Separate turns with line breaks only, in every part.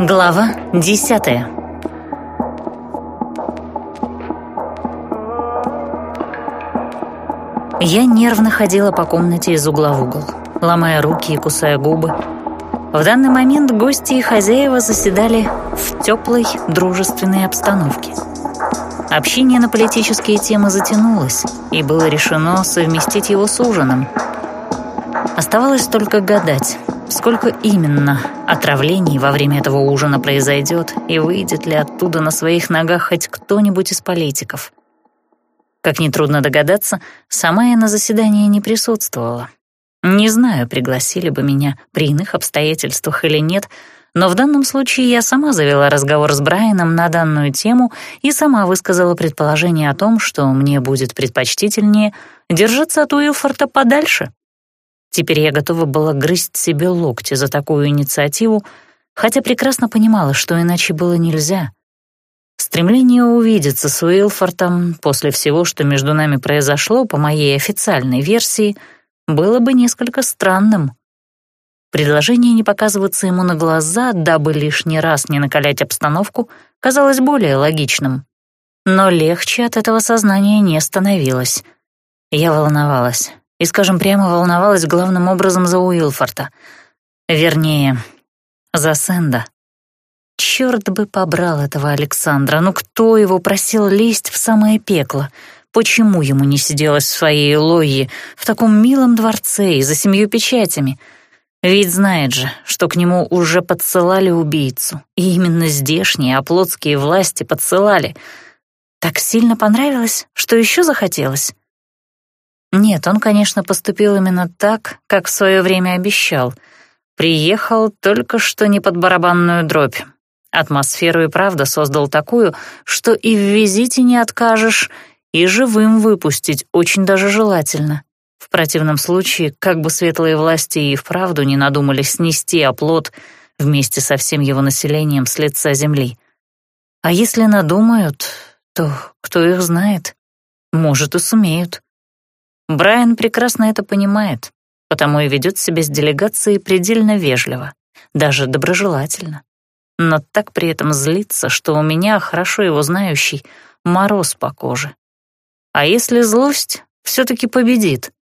Глава десятая Я нервно ходила по комнате из угла в угол, ломая руки и кусая губы. В данный момент гости и хозяева заседали в теплой, дружественной обстановке. Общение на политические темы затянулось, и было решено совместить его с ужином. Оставалось только гадать, сколько именно отравлений во время этого ужина произойдет и выйдет ли оттуда на своих ногах хоть кто-нибудь из политиков. Как нетрудно догадаться, сама я на заседании не присутствовала. Не знаю, пригласили бы меня при иных обстоятельствах или нет, но в данном случае я сама завела разговор с Брайаном на данную тему и сама высказала предположение о том, что мне будет предпочтительнее держаться от Уилфорта подальше. Теперь я готова была грызть себе локти за такую инициативу, хотя прекрасно понимала, что иначе было нельзя. Стремление увидеться с Уилфортом после всего, что между нами произошло, по моей официальной версии, было бы несколько странным. Предложение не показываться ему на глаза, дабы лишний раз не накалять обстановку, казалось более логичным. Но легче от этого сознания не становилось. Я волновалась и, скажем прямо, волновалась главным образом за Уилфорта. Вернее, за Сэнда. Черт бы побрал этого Александра, ну кто его просил лезть в самое пекло? Почему ему не сиделось в своей лои в таком милом дворце и за семью печатями? Ведь знает же, что к нему уже подсылали убийцу, и именно здешние оплотские власти подсылали. Так сильно понравилось, что еще захотелось. Нет, он, конечно, поступил именно так, как в свое время обещал. Приехал только что не под барабанную дробь. Атмосферу и правда создал такую, что и в визите не откажешь, и живым выпустить очень даже желательно. В противном случае, как бы светлые власти и вправду не надумали снести оплот вместе со всем его населением с лица земли. А если надумают, то кто их знает? Может, и сумеют. Брайан прекрасно это понимает, потому и ведет себя с делегацией предельно вежливо, даже доброжелательно. Но так при этом злится, что у меня, хорошо его знающий, мороз по коже. А если злость все-таки победит?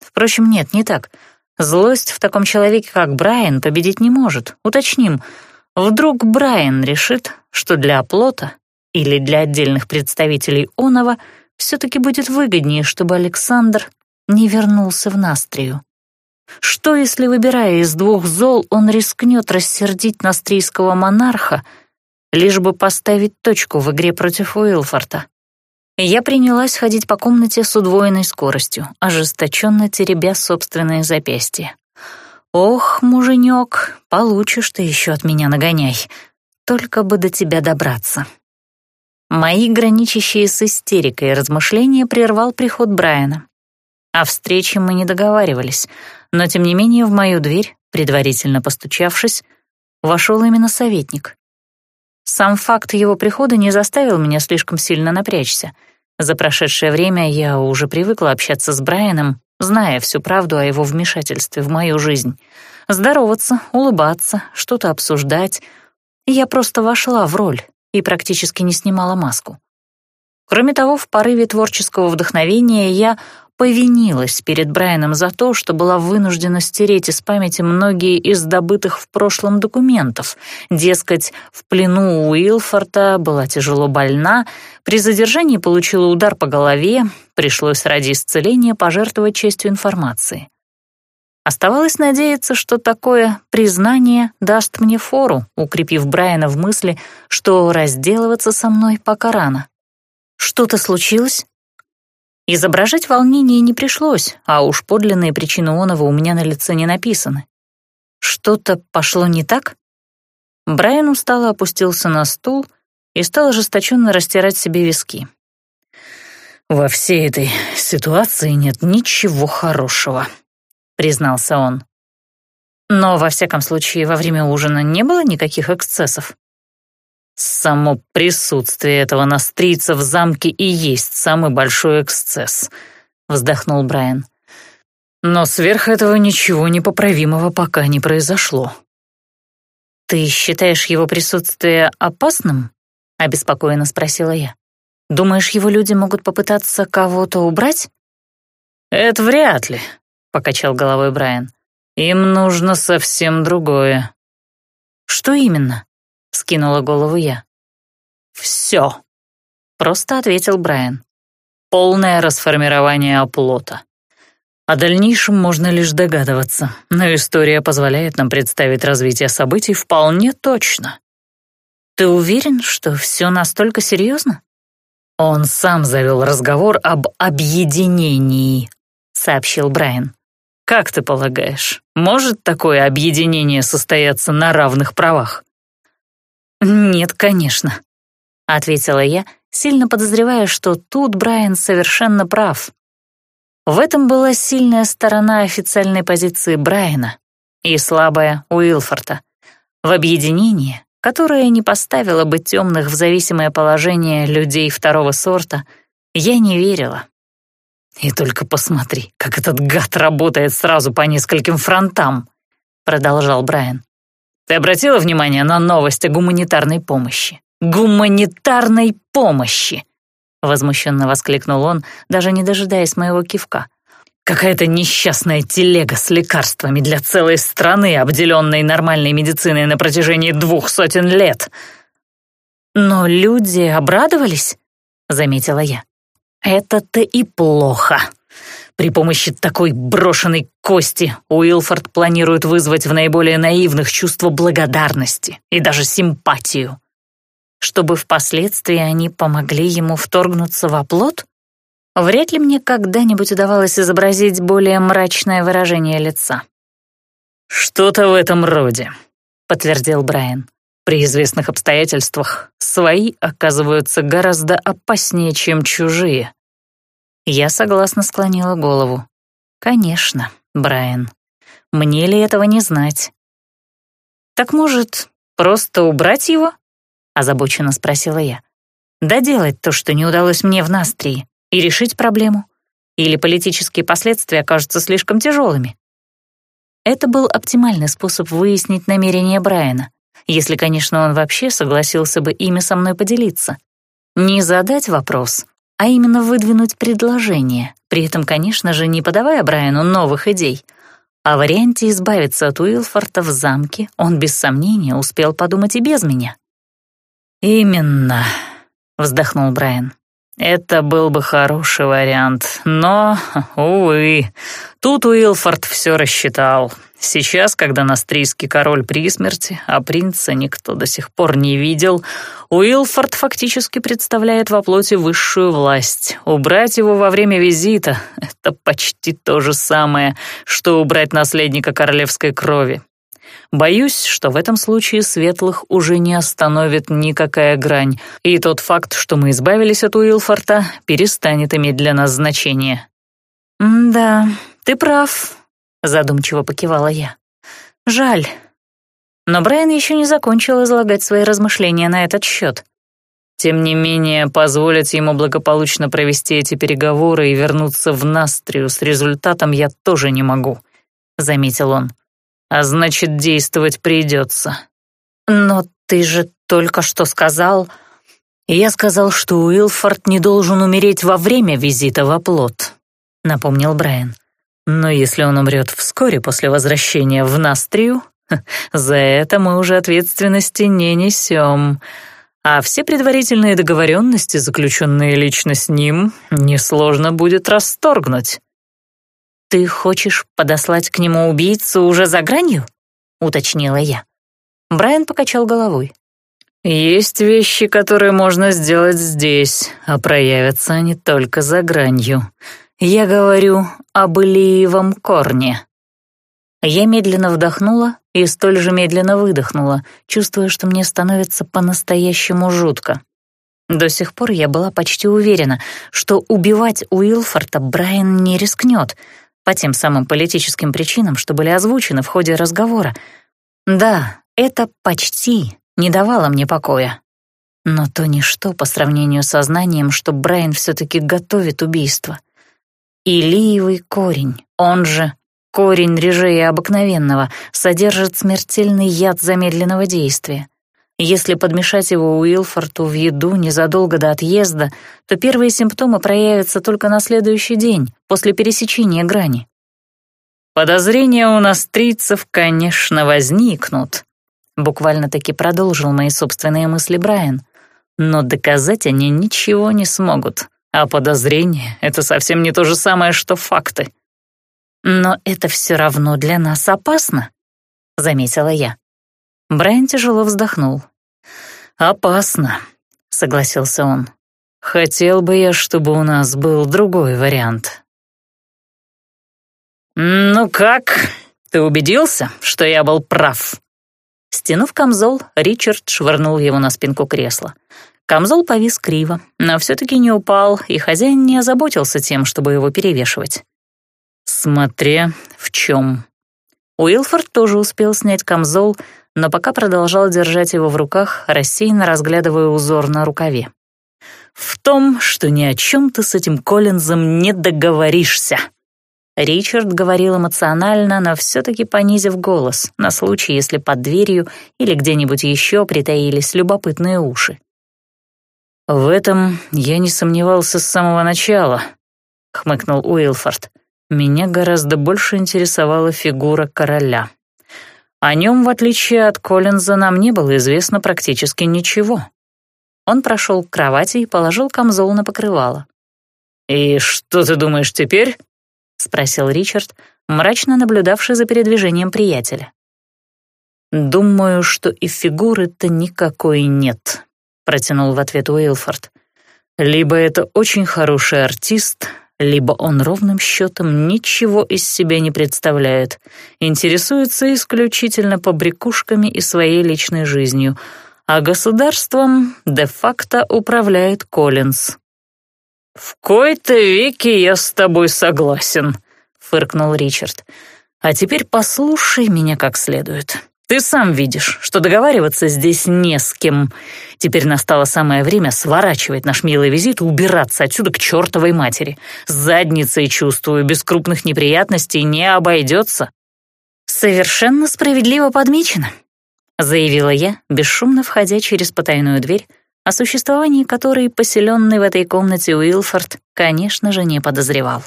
Впрочем, нет, не так. Злость в таком человеке, как Брайан, победить не может. Уточним, вдруг Брайан решит, что для оплота или для отдельных представителей Онова — все-таки будет выгоднее, чтобы Александр не вернулся в Настрию. Что, если, выбирая из двух зол, он рискнет рассердить настрийского монарха, лишь бы поставить точку в игре против Уилфорта? Я принялась ходить по комнате с удвоенной скоростью, ожесточенно теребя собственные запястья. «Ох, муженек, получишь ты еще от меня нагоняй, только бы до тебя добраться». Мои граничащие с истерикой размышления прервал приход Брайана. О встрече мы не договаривались, но тем не менее в мою дверь, предварительно постучавшись, вошел именно советник. Сам факт его прихода не заставил меня слишком сильно напрячься. За прошедшее время я уже привыкла общаться с Брайаном, зная всю правду о его вмешательстве в мою жизнь. Здороваться, улыбаться, что-то обсуждать. Я просто вошла в роль, и практически не снимала маску. Кроме того, в порыве творческого вдохновения я повинилась перед Брайаном за то, что была вынуждена стереть из памяти многие из добытых в прошлом документов. Дескать, в плену у Уилфорта была тяжело больна, при задержании получила удар по голове, пришлось ради исцеления пожертвовать частью информации. Оставалось надеяться, что такое признание даст мне фору, укрепив Брайана в мысли, что разделываться со мной пока рано. Что-то случилось? Изображать волнение не пришлось, а уж подлинные причины оного у меня на лице не написаны. Что-то пошло не так? Брайан устало опустился на стул и стал ожесточенно растирать себе виски. «Во всей этой ситуации нет ничего хорошего», — признался он. Но, во всяком случае, во время ужина не было никаких эксцессов. Само присутствие этого настрийца в замке и есть самый большой эксцесс, вздохнул Брайан. Но сверх этого ничего непоправимого пока не произошло. «Ты считаешь его присутствие опасным?» — обеспокоенно спросила я. «Думаешь, его люди могут попытаться кого-то убрать?»
«Это вряд ли», — покачал головой Брайан. «Им нужно совсем другое».
«Что именно?» — скинула голову я.
«Все», —
просто ответил Брайан.
«Полное расформирование оплота. О дальнейшем можно лишь догадываться, но история позволяет нам представить развитие событий вполне точно.
Ты уверен, что все настолько серьезно?
Он сам завел разговор об объединении, сообщил Брайан. Как ты полагаешь, может такое объединение состояться на равных правах?
Нет, конечно, ответила я, сильно подозревая, что тут Брайан совершенно прав. В этом была сильная сторона официальной позиции Брайана и слабая Уилфорта. В объединении, которое не поставило бы темных в зависимое положение людей второго сорта, я не верила.
«И только посмотри, как этот гад работает сразу по нескольким фронтам», — продолжал Брайан. «Ты обратила внимание на новость о гуманитарной помощи? Гуманитарной помощи!»
Возмущенно воскликнул он, даже не дожидаясь моего кивка.
Какая-то несчастная телега с лекарствами для целой страны, обделенной нормальной медициной на протяжении двух сотен лет.
Но люди обрадовались, заметила я.
Это-то и плохо. При помощи такой брошенной кости Уилфорд планирует вызвать в наиболее наивных чувство благодарности и даже симпатию
чтобы впоследствии они помогли ему вторгнуться в оплот? Вряд ли мне когда-нибудь удавалось изобразить более мрачное выражение лица.
«Что-то в этом роде», — подтвердил Брайан. «При известных обстоятельствах свои оказываются гораздо опаснее, чем чужие».
Я согласно склонила голову. «Конечно, Брайан. Мне ли этого не знать?» «Так, может, просто убрать его?» — озабоченно спросила я. «Доделать то, что не удалось мне в Настрии, и решить проблему? Или политические последствия окажутся слишком тяжелыми?» Это был оптимальный способ выяснить намерения Брайана, если, конечно, он вообще согласился бы ими со мной поделиться. Не задать вопрос, а именно выдвинуть предложение, при этом, конечно же, не подавая Брайану новых идей. О варианте избавиться от Уилфорта в замке он без сомнения успел подумать и без меня.
«Именно», — вздохнул Брайан. «Это был бы хороший вариант, но, увы, тут Уилфорд все рассчитал. Сейчас, когда настрийский король при смерти, а принца никто до сих пор не видел, Уилфорд фактически представляет во плоти высшую власть. Убрать его во время визита — это почти то же самое, что убрать наследника королевской крови. Боюсь, что в этом случае светлых уже не остановит никакая грань, и тот факт, что мы избавились от Уилфорта, перестанет иметь для нас значение».
«Да, ты прав», — задумчиво покивала я. «Жаль». Но Брайан еще не закончил излагать свои размышления на этот счет.
Тем не менее, позволить ему благополучно провести эти переговоры и вернуться в Настрию с результатом я тоже не могу, — заметил он а значит, действовать придется.
Но ты же только что сказал...
Я сказал, что Уилфорд не должен умереть во время визита в оплот, напомнил Брайан. Но если он умрет вскоре после возвращения в Настрию, за это мы уже ответственности не несем. А все предварительные договоренности, заключенные лично с ним, несложно будет расторгнуть.
«Ты хочешь подослать к нему убийцу уже за гранью?» — уточнила я. Брайан покачал головой.
«Есть вещи, которые можно сделать здесь, а проявятся они только за гранью. Я говорю об Илиевом корне».
Я медленно вдохнула и столь же медленно выдохнула, чувствуя, что мне становится по-настоящему жутко. До сих пор я была почти уверена, что убивать Уилфорта Брайан не рискнет — по тем самым политическим причинам, что были озвучены в ходе разговора. Да, это почти не давало мне покоя. Но то ничто по сравнению с сознанием, что Брайан все-таки готовит убийство. Илиевый корень, он же корень режея обыкновенного содержит смертельный яд замедленного действия. Если подмешать его Уилфорту в еду незадолго до отъезда, то первые симптомы проявятся только на следующий день, после пересечения грани.
«Подозрения у нас трицев, конечно, возникнут», — буквально-таки продолжил мои собственные мысли Брайан. «Но доказать они ничего не смогут, а подозрения — это совсем не то же самое, что факты».
«Но это все равно для нас опасно», — заметила я. Брайан тяжело вздохнул.
«Опасно», — согласился он. «Хотел бы я, чтобы у нас был другой вариант». «Ну как, ты убедился, что я был прав?»
Стянув камзол, Ричард швырнул его на спинку кресла. Камзол повис криво, но все-таки не упал, и хозяин не озаботился тем, чтобы его перевешивать.
«Смотря в чем».
Уилфорд тоже успел снять камзол, но пока продолжал держать его в руках, рассеянно разглядывая узор на рукаве.
«В том, что ни о чем ты с этим Коллинзом не договоришься».
Ричард говорил эмоционально, но все-таки понизив голос, на случай, если под дверью или где-нибудь еще притаились любопытные уши.
«В этом я не сомневался с самого начала», — хмыкнул Уилфорд. «Меня гораздо больше интересовала фигура короля». О нем, в отличие от Коллинза, нам не было известно практически ничего.
Он прошел к кровати и положил камзол на покрывало.
«И что ты думаешь теперь?» — спросил Ричард, мрачно наблюдавший за передвижением приятеля. «Думаю, что и фигуры-то никакой нет», — протянул в ответ Уилфорд. «Либо это очень хороший артист, либо он ровным счетом ничего из себя не представляет, интересуется исключительно побрякушками и своей личной жизнью, а государством де-факто управляет Коллинз. «В кои-то веки я с тобой согласен», — фыркнул Ричард. «А теперь послушай меня как следует». Ты сам видишь, что договариваться здесь не с кем. Теперь настало самое время сворачивать наш милый визит и убираться отсюда к чертовой матери. С задницей, чувствую, без крупных неприятностей не обойдется».
«Совершенно справедливо подмечено», — заявила я, бесшумно входя через потайную дверь, о существовании которой поселенный в этой комнате Уилфорд, конечно же, не подозревал.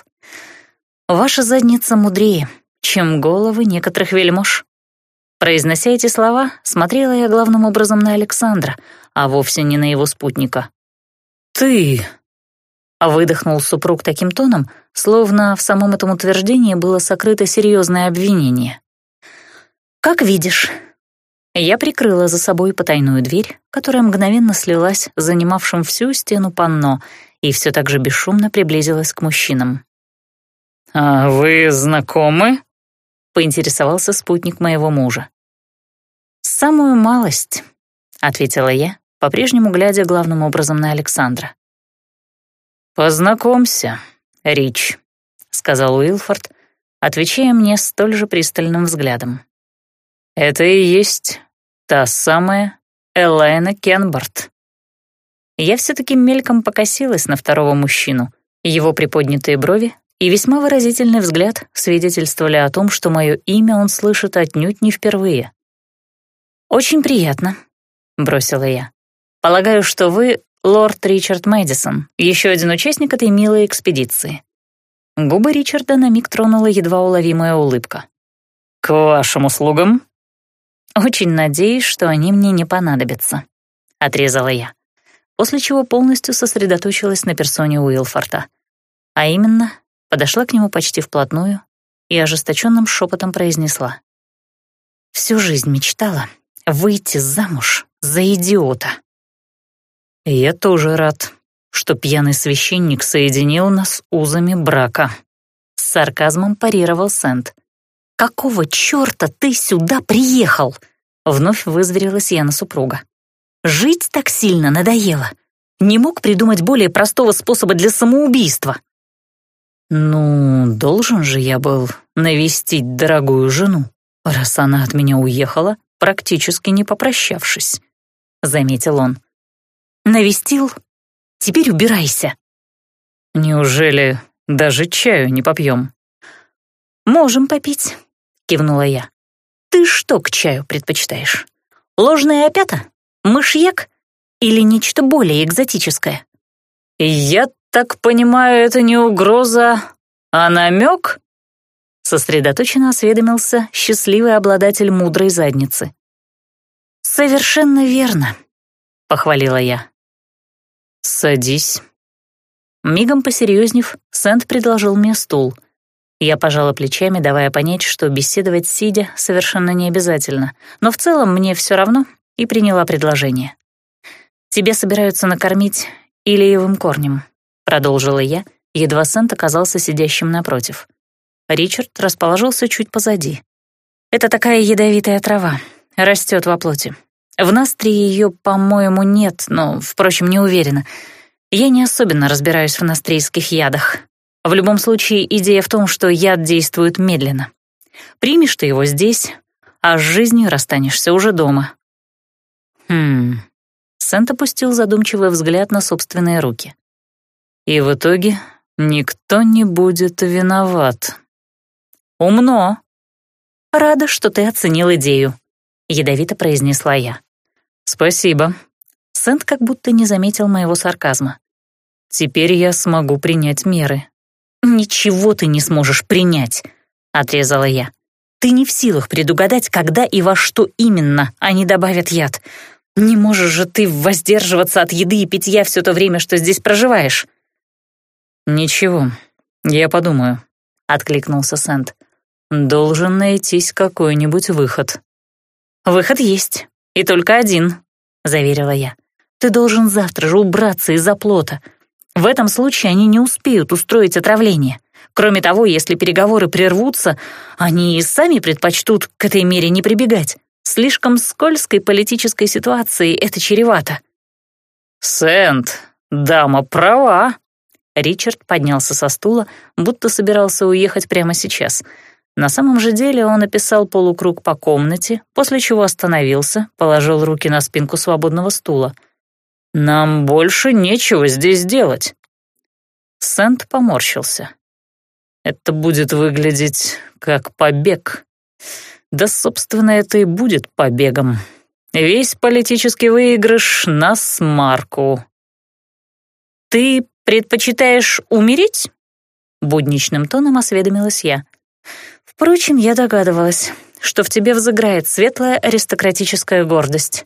«Ваша задница мудрее, чем головы некоторых вельмож». Произнося эти слова, смотрела я главным образом на Александра, а вовсе не на его спутника.
«Ты...»
— выдохнул супруг таким тоном, словно в самом этом утверждении было сокрыто серьезное обвинение. «Как видишь». Я прикрыла за собой потайную дверь, которая мгновенно слилась занимавшим всю стену панно и все так же бесшумно приблизилась к мужчинам.
«А вы знакомы?»
Поинтересовался спутник моего мужа. «Самую малость», — ответила я, по-прежнему глядя главным образом на Александра.
«Познакомься, Рич», — сказал Уилфорд, отвечая мне столь же пристальным взглядом. «Это и есть та самая Элайна Кенбарт».
Я все-таки мельком покосилась на второго мужчину. Его приподнятые брови и весьма выразительный взгляд свидетельствовали о том, что мое имя он слышит отнюдь не впервые. «Очень приятно», — бросила я. «Полагаю, что вы лорд Ричард Мэдисон, еще один участник этой милой экспедиции». Губы Ричарда на миг тронула едва уловимая улыбка.
«К вашим услугам?»
«Очень надеюсь, что они мне не понадобятся», — отрезала я, после чего полностью сосредоточилась на персоне Уилфорта. А именно, подошла к нему почти вплотную и ожесточенным шепотом произнесла. «Всю жизнь мечтала выйти замуж за идиота».
«Я тоже рад, что пьяный священник соединил нас узами брака», —
с сарказмом парировал Сент. «Какого чёрта ты сюда приехал?» — вновь вызверилась я на супруга. «Жить так сильно надоело. Не мог придумать более простого способа для самоубийства».
«Ну, должен же я был навестить дорогую жену, раз она от меня уехала, практически не попрощавшись», — заметил он.
«Навестил? Теперь убирайся».
«Неужели даже чаю не попьем?»
«Можем попить», — кивнула я. «Ты что к чаю предпочитаешь? Ложная опята? Мышьяк? Или нечто более экзотическое?»
«Я так понимаю, это не угроза, а намек?»
Сосредоточенно осведомился счастливый обладатель мудрой задницы. «Совершенно верно», — похвалила я.
«Садись».
Мигом посерьезнев, Сэнд предложил мне стул. Я пожала плечами, давая понять, что беседовать сидя совершенно не обязательно, но в целом мне все равно, и приняла предложение. «Тебе собираются накормить илиевым корнем», — продолжила я, едва Сэнд оказался сидящим напротив. Ричард расположился чуть позади. «Это такая ядовитая трава, растет во плоти. В Настрии ее, по-моему, нет, но, впрочем, не уверена. Я не особенно разбираюсь в настрийских ядах. В любом случае, идея в том, что яд действует медленно. Примешь ты его здесь, а с жизнью расстанешься уже дома». «Хм...» Сент опустил задумчивый взгляд на собственные руки. «И в итоге никто не будет виноват». «Умно!» «Рада, что ты оценил идею», — ядовито произнесла я. «Спасибо». Сент как будто не заметил моего сарказма. «Теперь я смогу принять меры». «Ничего ты не сможешь принять», — отрезала я. «Ты не в силах предугадать, когда и во что именно они добавят яд. Не можешь же ты воздерживаться от еды и питья все то время, что здесь проживаешь».
«Ничего, я подумаю», — откликнулся Сент. «Должен найтись какой-нибудь выход».
«Выход есть. «И только один», — заверила я. «Ты должен завтра же убраться из оплота. В этом случае они не успеют устроить отравление. Кроме того, если переговоры прервутся, они и сами предпочтут к этой мере не прибегать. Слишком скользкой политической ситуации это чревато».
«Сент, дама права», Ричард поднялся со стула, будто собирался уехать прямо сейчас — на самом же деле он описал полукруг по комнате, после чего остановился, положил руки на спинку свободного стула. «Нам больше нечего здесь делать». Сент поморщился. «Это будет выглядеть как побег. Да, собственно, это и будет побегом. Весь политический выигрыш на смарку».
«Ты предпочитаешь умереть?» Будничным тоном осведомилась я. Впрочем, я догадывалась, что в тебе взыграет светлая аристократическая гордость.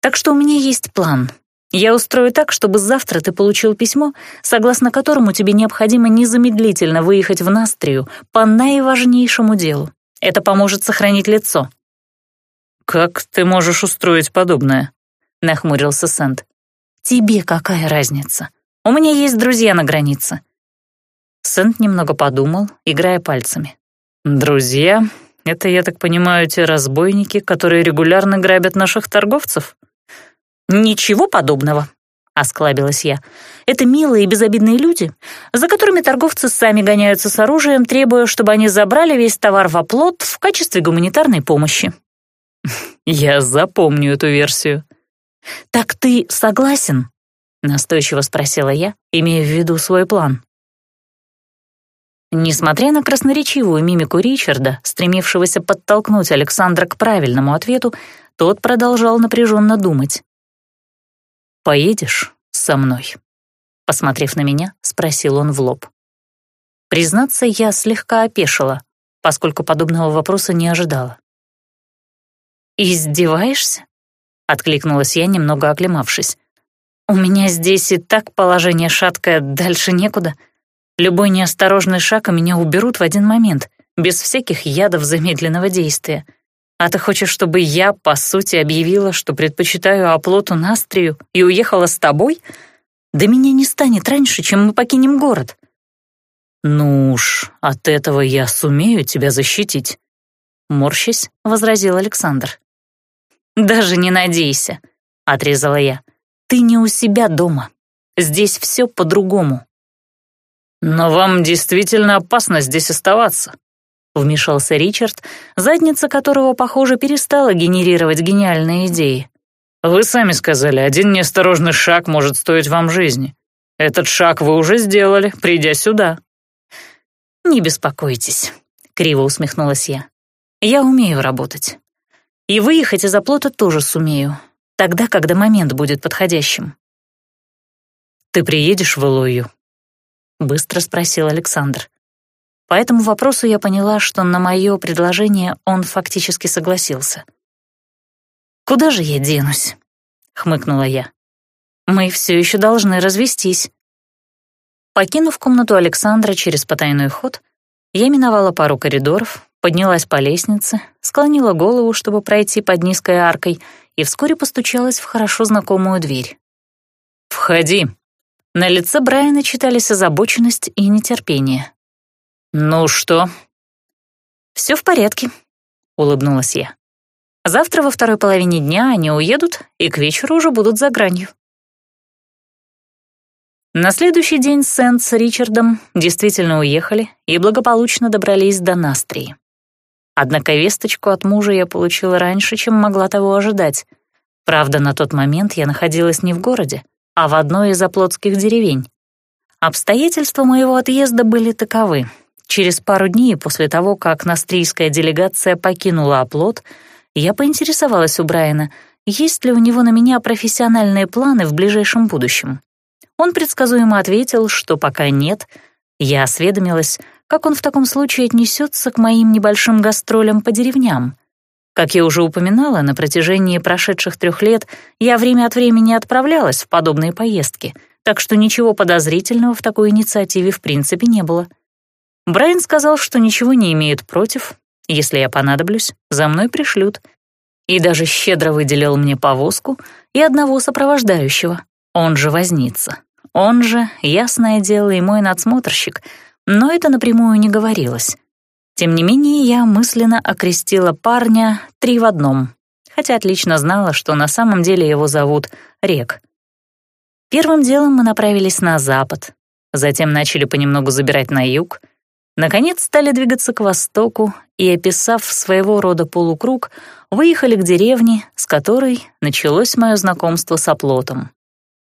Так что у меня есть план. Я устрою так, чтобы завтра ты получил письмо, согласно которому тебе необходимо незамедлительно выехать в Настрию по наиважнейшему делу. Это поможет сохранить лицо».
«Как ты можешь устроить подобное?» — нахмурился Сент.
«Тебе какая разница? У меня есть друзья на границе». Сент немного подумал, играя пальцами.
«Друзья, это, я так понимаю, те разбойники, которые регулярно грабят наших торговцев?»
«Ничего подобного», — осклабилась я. «Это милые и безобидные люди, за которыми торговцы сами гоняются с оружием, требуя, чтобы они забрали весь товар в оплот в качестве гуманитарной помощи».
«Я запомню эту версию».
«Так ты согласен?» — настойчиво спросила я, имея в виду свой план. Несмотря на красноречивую мимику Ричарда, стремившегося подтолкнуть Александра к правильному ответу, тот продолжал напряженно думать. «Поедешь со мной?» Посмотрев на меня, спросил он в лоб. Признаться, я слегка опешила, поскольку подобного вопроса не ожидала. «Издеваешься?» — откликнулась я, немного оклемавшись. «У меня здесь и так положение шаткое, дальше некуда». Любой неосторожный шаг, и меня уберут в один момент, без всяких ядов замедленного действия. А ты хочешь, чтобы я, по сути, объявила, что предпочитаю оплоту Настрию и уехала с тобой? Да меня не станет раньше, чем мы покинем город.
Ну уж, от этого я сумею тебя защитить.
Морщись, возразил Александр. «Даже не надейся», — отрезала я. «Ты не у себя дома. Здесь все по-другому».
«Но вам действительно опасно здесь оставаться», — вмешался Ричард, задница которого, похоже, перестала генерировать гениальные идеи. «Вы сами сказали, один неосторожный шаг может стоить вам жизни. Этот шаг вы уже сделали, придя сюда».
«Не беспокойтесь. криво усмехнулась я. «Я умею работать. И выехать из оплота тоже сумею, тогда, когда момент будет подходящим».
«Ты приедешь в Илую?» — быстро спросил Александр. По этому вопросу я поняла, что на мое предложение он фактически согласился.
«Куда же я денусь?» — хмыкнула я. «Мы все еще должны развестись». Покинув комнату Александра через потайной ход, я миновала пару коридоров, поднялась по лестнице, склонила голову, чтобы пройти под низкой аркой, и вскоре постучалась в хорошо знакомую дверь.
«Входи!»
На лице Брайана читались озабоченность и нетерпение.
«Ну что?»
«Все в порядке», — улыбнулась я. «Завтра во второй половине дня они уедут, и к вечеру уже будут за гранью». На следующий день Сент с Ричардом действительно уехали и благополучно добрались до Настрии. Однако весточку от мужа я получила раньше, чем могла того ожидать. Правда, на тот момент я находилась не в городе, а в одной из оплотских деревень. Обстоятельства моего отъезда были таковы. Через пару дней после того, как настрийская делегация покинула оплот, я поинтересовалась у Брайана, есть ли у него на меня профессиональные планы в ближайшем будущем. Он предсказуемо ответил, что пока нет. Я осведомилась, как он в таком случае отнесется к моим небольшим гастролям по деревням. Как я уже упоминала, на протяжении прошедших трех лет я время от времени отправлялась в подобные поездки, так что ничего подозрительного в такой инициативе в принципе не было. Брайан сказал, что ничего не имеет против, если я понадоблюсь, за мной пришлют, и даже щедро выделил мне повозку и одного сопровождающего, он же возница. Он же, ясное дело, и мой надсмотрщик, но это напрямую не говорилось. Тем не менее, я мысленно окрестила парня три в одном, хотя отлично знала, что на самом деле его зовут Рек. Первым делом мы направились на запад, затем начали понемногу забирать на юг, наконец стали двигаться к востоку и, описав своего рода полукруг, выехали к деревне, с которой началось мое знакомство с оплотом.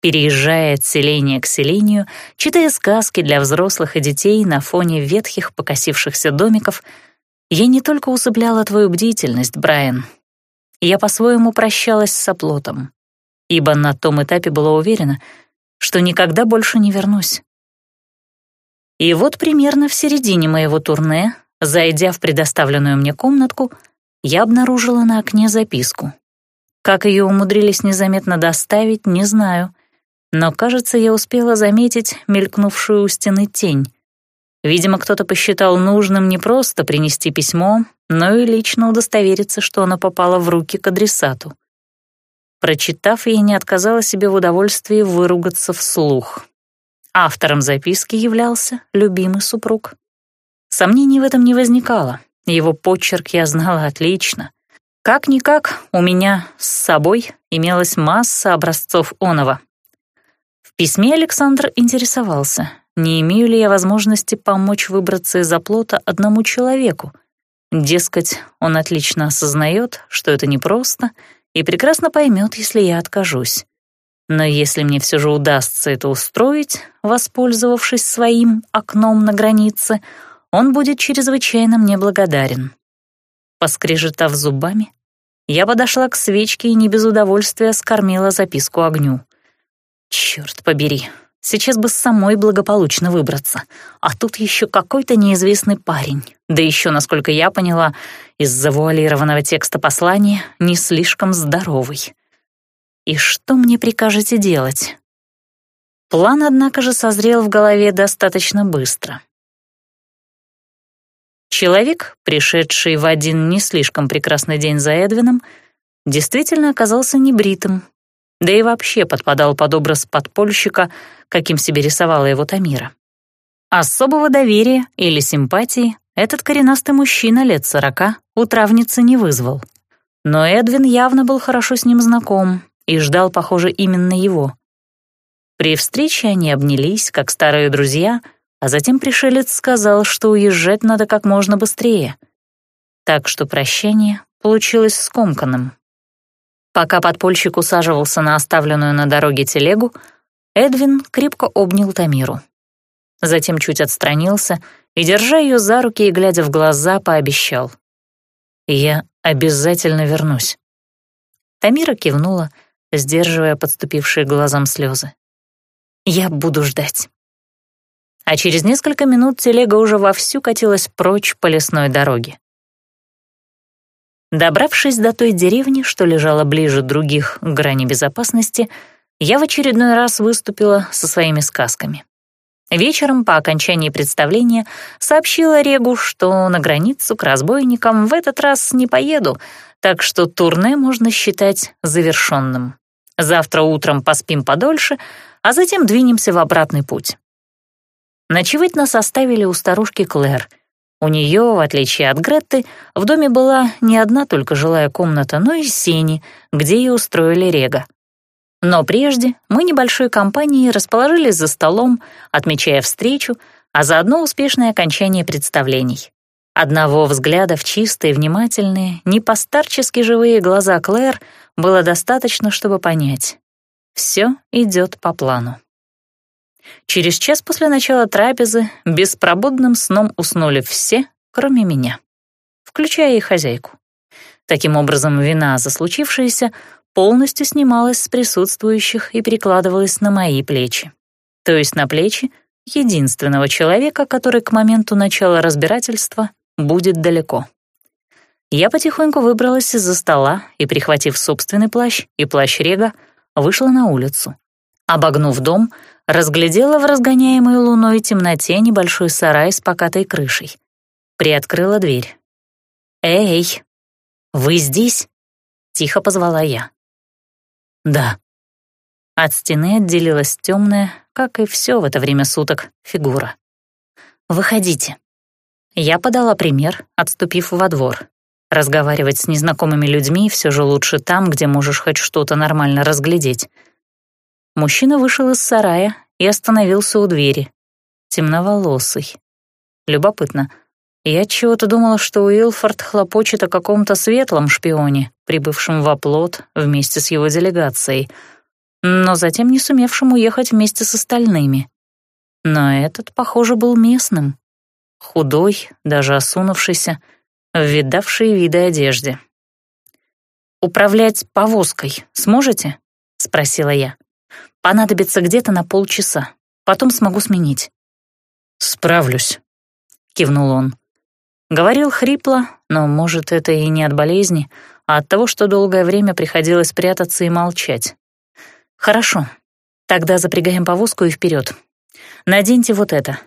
Переезжая от селения к селению, читая сказки для взрослых и детей на фоне ветхих покосившихся домиков, я не только усыпляла твою бдительность, Брайан. Я по-своему прощалась с оплотом, ибо на том этапе была уверена, что никогда больше не вернусь. И вот примерно в середине моего турне, зайдя в предоставленную мне комнатку, я обнаружила на окне записку. Как ее умудрились незаметно доставить, не знаю — но, кажется, я успела заметить мелькнувшую у стены тень. Видимо, кто-то посчитал нужным не просто принести письмо, но и лично удостовериться, что оно попало в руки к адресату. Прочитав, я не отказала себе в удовольствии выругаться вслух. Автором записки являлся любимый супруг. Сомнений в этом не возникало, его почерк я знала отлично. Как-никак, у меня с собой имелась масса образцов оного, письме Александр интересовался, не имею ли я возможности помочь выбраться из оплота одному человеку. Дескать, он отлично осознает, что это непросто, и прекрасно поймет, если я откажусь. Но если мне все же удастся это устроить, воспользовавшись своим окном на границе, он будет чрезвычайно мне благодарен. Поскрежетав зубами, я подошла к свечке и не без удовольствия скормила записку огню. Черт побери, сейчас бы самой благополучно выбраться. А тут еще какой-то неизвестный парень. Да еще, насколько я поняла, из завуалированного текста послания не слишком здоровый. И что мне прикажете делать? План, однако же, созрел в голове достаточно быстро. Человек, пришедший в один не слишком прекрасный день за Эдвином, действительно оказался небритым, да и вообще подпадал под образ подпольщика, каким себе рисовала его Тамира. Особого доверия или симпатии этот коренастый мужчина лет сорока у травницы не вызвал. Но Эдвин явно был хорошо с ним знаком и ждал, похоже, именно его. При встрече они обнялись, как старые друзья, а затем пришелец сказал, что уезжать надо как можно быстрее. Так что прощание получилось скомканным. Пока подпольщик усаживался на оставленную на дороге телегу, Эдвин крепко обнял Тамиру. Затем чуть отстранился и, держа ее за руки и глядя в глаза, пообещал. «Я обязательно вернусь». Тамира кивнула, сдерживая подступившие глазам слезы. «Я буду ждать». А через несколько минут телега уже вовсю катилась прочь по лесной дороге. Добравшись до той деревни, что лежала ближе других к грани безопасности, я в очередной раз выступила со своими сказками. Вечером по окончании представления сообщила Регу, что на границу к разбойникам в этот раз не поеду, так что турне можно считать завершенным. Завтра утром поспим подольше, а затем двинемся в обратный путь. Ночевать нас оставили у старушки Клэр. У нее, в отличие от Гретты, в доме была не одна только жилая комната, но и сени, где и устроили Рега. Но прежде мы небольшой компанией расположились за столом, отмечая встречу, а заодно успешное окончание представлений. Одного взгляда в чистые, внимательные, не постарчески живые глаза Клэр было достаточно, чтобы понять. Все идет по плану. Через час после начала трапезы беспробудным сном уснули все, кроме меня, включая и хозяйку. Таким образом, вина за случившееся полностью снималась с присутствующих и перекладывалась на мои плечи. То есть на плечи единственного человека, который к моменту начала разбирательства будет далеко. Я потихоньку выбралась из-за стола и, прихватив собственный плащ и плащ Рега, вышла на улицу. Обогнув дом, разглядела в разгоняемой луной темноте небольшой сарай с покатой крышей. Приоткрыла дверь. «Эй, вы здесь?» — тихо позвала я. «Да». От стены отделилась темная, как и все в это время суток, фигура. «Выходите». Я подала пример, отступив во двор. Разговаривать с незнакомыми людьми все же лучше там, где можешь хоть что-то нормально разглядеть. Мужчина вышел из сарая и остановился у двери. Темноволосый. Любопытно. Я чего-то думала, что Уилфорд хлопочет о каком-то светлом шпионе, прибывшем в оплот вместе с его делегацией, но затем не сумевшим уехать вместе с остальными. Но этот, похоже, был местным. Худой, даже осунувшийся, в видавшей виды одежде. «Управлять повозкой сможете?» — спросила я. «Понадобится где-то на полчаса. Потом смогу сменить».
«Справлюсь», — кивнул он.
Говорил хрипло, но, может, это и не от болезни, а от того, что долгое время приходилось прятаться и молчать. «Хорошо, тогда запрягаем повозку и вперед. Наденьте вот это».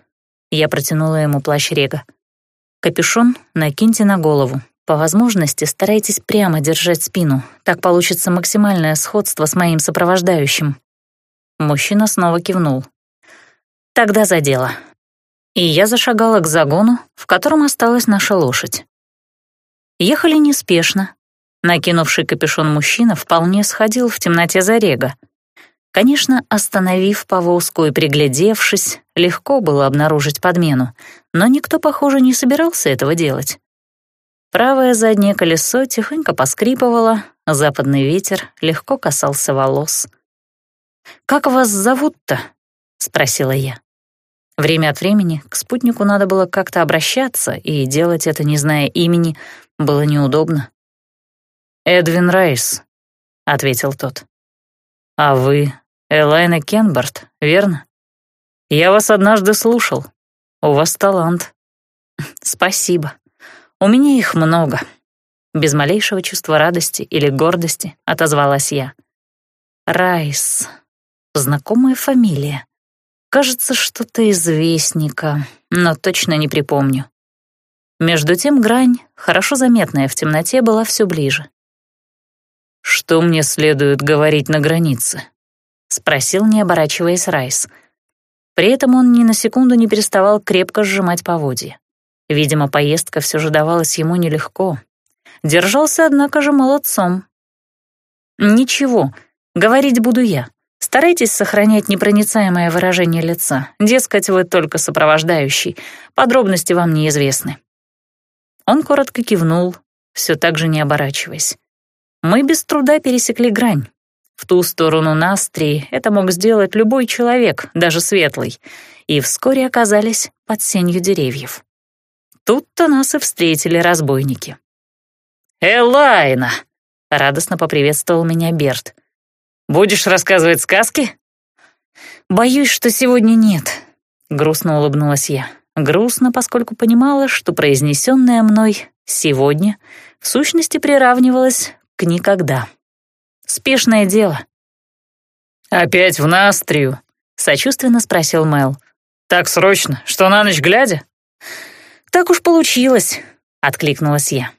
Я протянула ему плащ Рега. Капюшон накиньте на голову. По возможности старайтесь прямо держать спину, так получится максимальное сходство с моим сопровождающим. Мужчина снова кивнул. Тогда за дело. И я зашагала к загону, в котором осталась наша лошадь. Ехали неспешно. Накинувший капюшон мужчина вполне сходил в темноте зарега. Конечно, остановив повозку и приглядевшись, легко было обнаружить подмену, но никто, похоже, не собирался этого делать. Правое заднее колесо тихонько поскрипывало, западный ветер легко касался волос. «Как вас зовут-то?» — спросила я. Время от времени к спутнику надо было как-то обращаться, и делать это, не зная имени, было неудобно.
«Эдвин Райс», — ответил тот. «А вы Элайна Кенбарт, верно? Я вас однажды слушал. У вас талант.
Спасибо. У меня их много. Без малейшего чувства радости или гордости отозвалась я. Райс. Знакомая фамилия. Кажется, что-то из Вестника, но точно не припомню. Между тем грань, хорошо заметная в темноте, была все ближе.
«Что мне следует говорить на границе?»
— спросил, не оборачиваясь Райс. При этом он ни на секунду не переставал крепко сжимать поводья. Видимо, поездка все же давалась ему нелегко. Держался, однако же, молодцом. «Ничего, говорить буду я. Старайтесь сохранять непроницаемое выражение лица. Дескать, вы только сопровождающий. Подробности вам неизвестны». Он коротко кивнул, все так же не оборачиваясь. Мы без труда пересекли грань. В ту сторону Настрии это мог сделать любой человек, даже светлый, и вскоре оказались под сенью деревьев. Тут-то нас и встретили разбойники.
«Элайна!» — радостно поприветствовал меня Берт. «Будешь рассказывать сказки?»
«Боюсь, что сегодня нет», — грустно улыбнулась я. Грустно, поскольку понимала, что произнесенное мной «сегодня» в сущности приравнивалось к «никогда». Спешное дело.
«Опять в Настрию?» — сочувственно спросил Мэл. «Так срочно, что на ночь глядя?»
«Так уж получилось», — откликнулась я.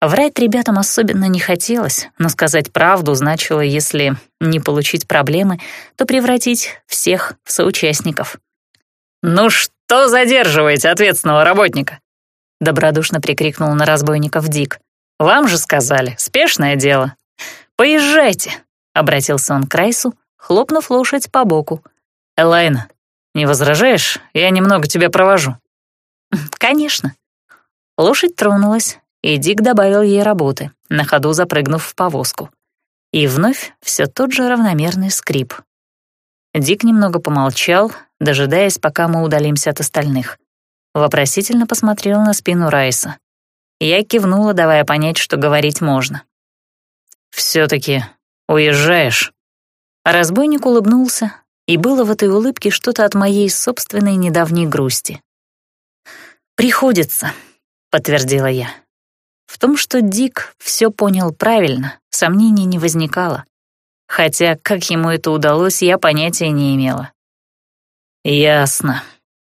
Врать ребятам особенно не хотелось, но сказать правду значило, если не получить проблемы, то превратить всех в соучастников.
«Ну что задерживаете ответственного работника?»
— добродушно прикрикнул на разбойников Дик.
«Вам же сказали, спешное дело».
«Поезжайте», — обратился он к Райсу, хлопнув лошадь по боку.
«Элайна, не возражаешь? Я немного тебя провожу».
«Конечно». Лошадь тронулась, и Дик добавил ей работы, на ходу запрыгнув в повозку. И вновь все тот же равномерный скрип. Дик немного помолчал, дожидаясь, пока мы удалимся от остальных. Вопросительно посмотрел на спину Райса. Я кивнула, давая понять, что говорить можно.
«Все-таки уезжаешь?»
Разбойник улыбнулся, и было в этой улыбке что-то от моей собственной недавней грусти. «Приходится», — подтвердила я. В том, что Дик все понял правильно, сомнений не возникало. Хотя, как ему это удалось, я понятия не имела.
«Ясно.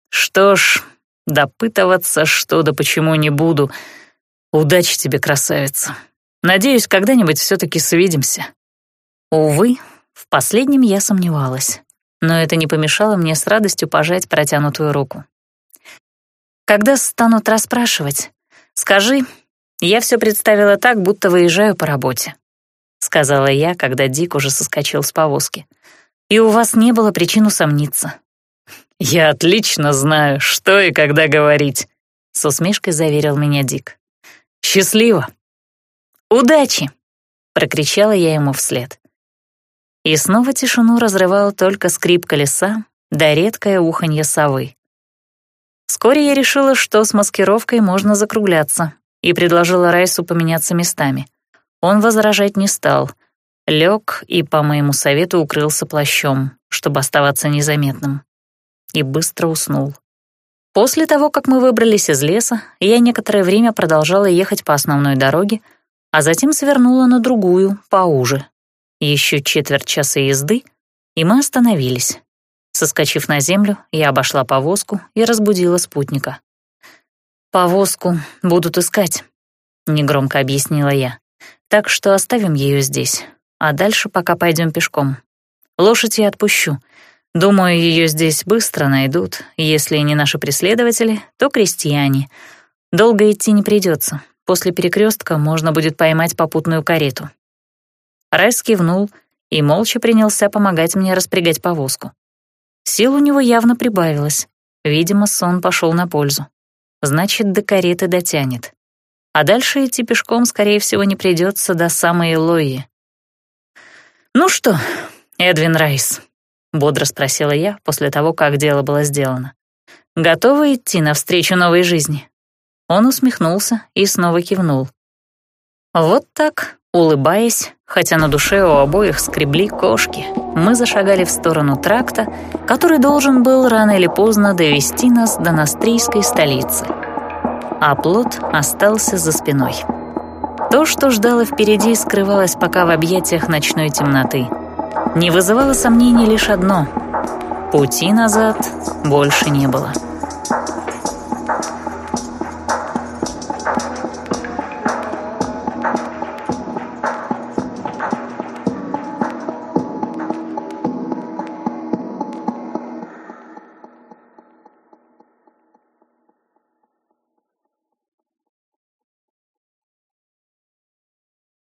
Что ж, допытываться, что да почему не буду. Удачи тебе, красавица. Надеюсь, когда-нибудь все таки свидимся».
Увы, в последнем я сомневалась, но это не помешало мне с радостью пожать протянутую руку. «Когда станут расспрашивать, скажи, «Я все представила так, будто выезжаю по работе», — сказала я, когда Дик уже соскочил с повозки. «И у вас не было причин усомниться».
«Я отлично знаю, что и когда говорить», — с усмешкой заверил меня Дик. «Счастливо!»
«Удачи!» — прокричала я ему вслед. И снова тишину разрывал только скрип колеса да редкое уханье совы. Вскоре я решила, что с маскировкой можно закругляться, и предложила Райсу поменяться местами. Он возражать не стал. Лег и, по моему совету, укрылся плащом, чтобы оставаться незаметным. И быстро уснул. После того, как мы выбрались из леса, я некоторое время продолжала ехать по основной дороге, а затем свернула на другую, поуже. Еще четверть часа езды, и мы остановились. Соскочив на землю, я обошла повозку и разбудила спутника. «Повозку будут искать», — негромко объяснила я. «Так что оставим ее здесь, а дальше пока пойдем пешком. Лошадь я отпущу. Думаю, ее здесь быстро найдут. Если не наши преследователи, то крестьяне. Долго идти не придется. После перекрестка можно будет поймать попутную карету». Райс кивнул и молча принялся помогать мне распрягать повозку. Сил у него явно прибавилось. Видимо, сон пошел на пользу значит, до кареты дотянет. А дальше идти пешком, скорее всего, не придется до самой Лои. «Ну что, Эдвин Райс?» — бодро спросила я после того, как дело было сделано. «Готовы идти навстречу новой жизни?» Он усмехнулся и снова кивнул. Вот так, улыбаясь, хотя на душе у обоих скребли кошки, мы зашагали в сторону тракта, который должен был рано или поздно довести нас до Настрийской столицы. А плод остался за спиной. То, что ждало впереди, скрывалось пока в объятиях ночной темноты. Не вызывало сомнений лишь одно — пути назад больше не было.